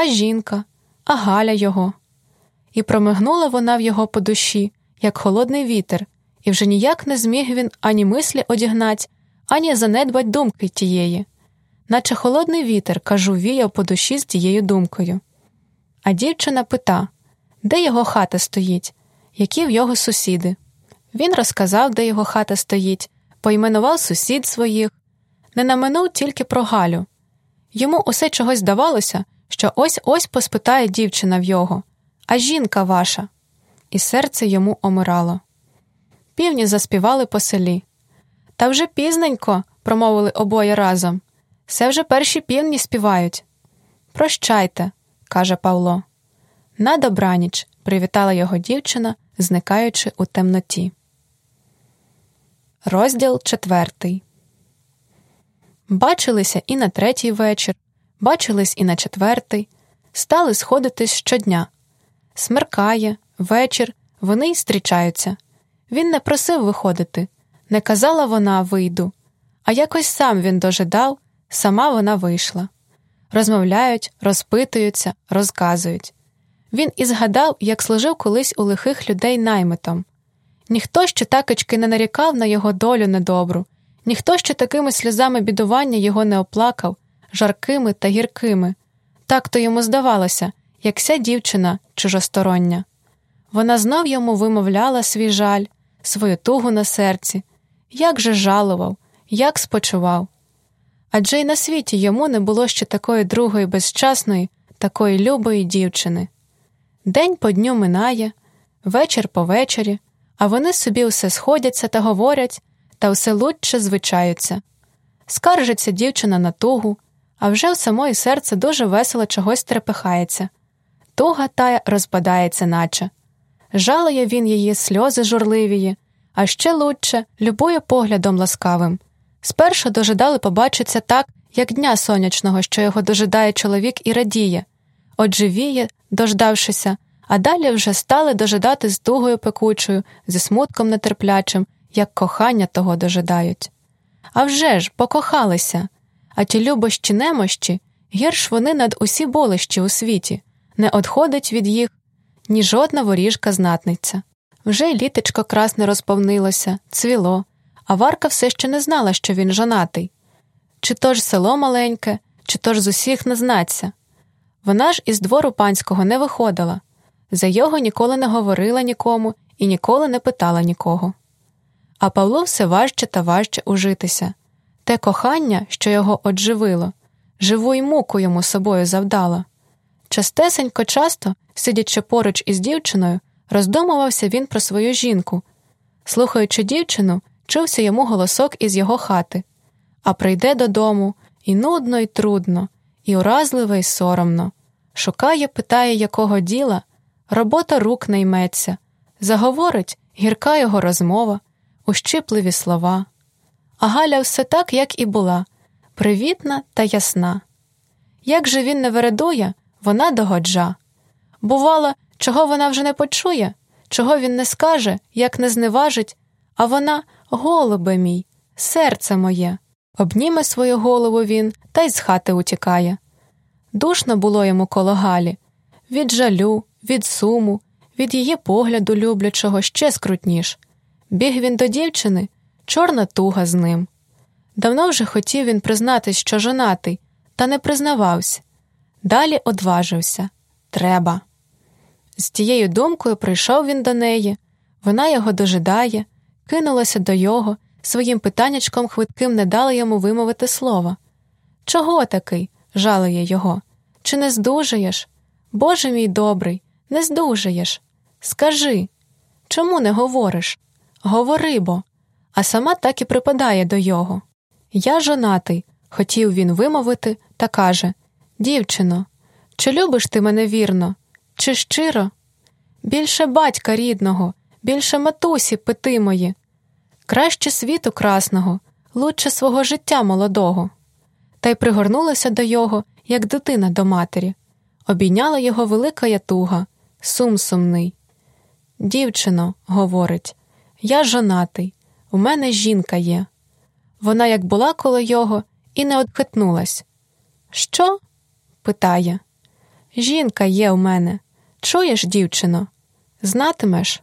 а жінка, а Галя його. І промигнула вона в його по душі, як холодний вітер, і вже ніяк не зміг він ані мислі одігнать, ані занедбать думки тієї, наче холодний вітер, кажу, віяв по душі з тією думкою. А дівчина пита, де його хата стоїть, які в його сусіди. Він розказав, де його хата стоїть, поіменував сусід своїх, не наминув тільки про Галю. Йому усе чогось здавалося, що ось ось поспитає дівчина в його, а жінка ваша. І серце йому омирало. Півні заспівали по селі. Та вже пізненько, промовили обоє разом. Все вже перші півні співають. Прощайте, каже Павло. На добраніч, привітала його дівчина, зникаючи у темноті. Розділ четвертий. Бачилися і на третій вечір, бачились і на четвертий, стали сходитись щодня. Смеркає, вечір, вони й зустрічаються. Він не просив виходити, не казала вона вийду, а якось сам він дожидав, сама вона вийшла. Розмовляють, розпитуються, розказують. Він і згадав, як служив колись у лихих людей наймитом. Ніхто ще такочки не нарікав на його долю недобру, ніхто ще такими сльозами бідування його не оплакав, жаркими та гіркими. Так то йому здавалося, як ся дівчина чужостороння. Вона знов йому вимовляла свій жаль, свою тугу на серці, як же жалував, як спочивав. Адже й на світі йому не було ще такої другої безчасної, такої любої дівчини. День по дню минає, вечір по вечері, а вони собі все сходяться та говорять, та все лучше звичаються. Скаржиться дівчина на тугу, а вже в самої серце дуже весело чогось трепихається. Туга тая розпадається, наче. Жалує він її сльози журливії, а ще лучше любує поглядом ласкавим. Спершу дожидали побачиться так, як дня сонячного, що його дожидає чоловік і радіє, Отживіє, дождавшися, а далі вже стали дожидати з тугою пекучою, зі смутком нетерплячим, як кохання того дожидають. А вже ж, покохалися, а ті любощі немощі гірш вони над усі болищі у світі, не одходить від їх ні жодна воріжка знатниця. Вже літечко красне розповнилося, цвіло, а Варка все ще не знала, що він жонатий. Чи то ж село маленьке, чи то ж з усіх не знаться. Вона ж із двору панського не виходила, за його ніколи не говорила нікому і ніколи не питала нікого. А Павло все важче та важче ужитися те кохання, що його одживило, живу й муку йому собою завдало. Частесенько часто, сидячи поруч із дівчиною, роздумувався він про свою жінку. Слухаючи дівчину, чувся йому голосок із його хати, а прийде додому і нудно, і трудно, і уразливо, і соромно. Шукає, питає, якого діла, робота рук не йметься, заговорить гірка його розмова, ущипливі слова. А Галя все так, як і була, привітна та ясна. Як же він не вередує, вона догоджа. Бувало, чого вона вже не почує, чого він не скаже, як не зневажить, а вона, голубе мій, серце моє, обніме свою голову він та й з хати утікає. Душно було йому коло Галі, від жалю, від суму, від її погляду люблячого ще скрутніш. Біг він до дівчини, чорна туга з ним. Давно вже хотів він признатись, що жонатий, та не признавався. Далі одважився треба. З тією думкою прийшов він до неї, вона його дожидає, кинулася до його, своїм питаннячком хвитким не дала йому вимовити слова. Чого такий? жалує його. Чи не здужаєш? Боже мій добрий, не здужаєш. Скажи, чому не говориш? Говори бо, а сама так і припадає до його. Я жонатий, хотів він вимовити, та каже Дівчино, чи любиш ти мене вірно, чи щиро? Більше батька рідного, більше матусі пити мої, краще світу красного, лучше свого життя молодого. Та й пригорнулася до його, як дитина до матері, обійняла його велика ятуга, сум сумний. Дівчино, говорить, я жонатий, у мене жінка є. Вона як була коло його і не одхитнулась. Що? питає. Жінка є у мене. Чуєш, дівчино? Знатимеш,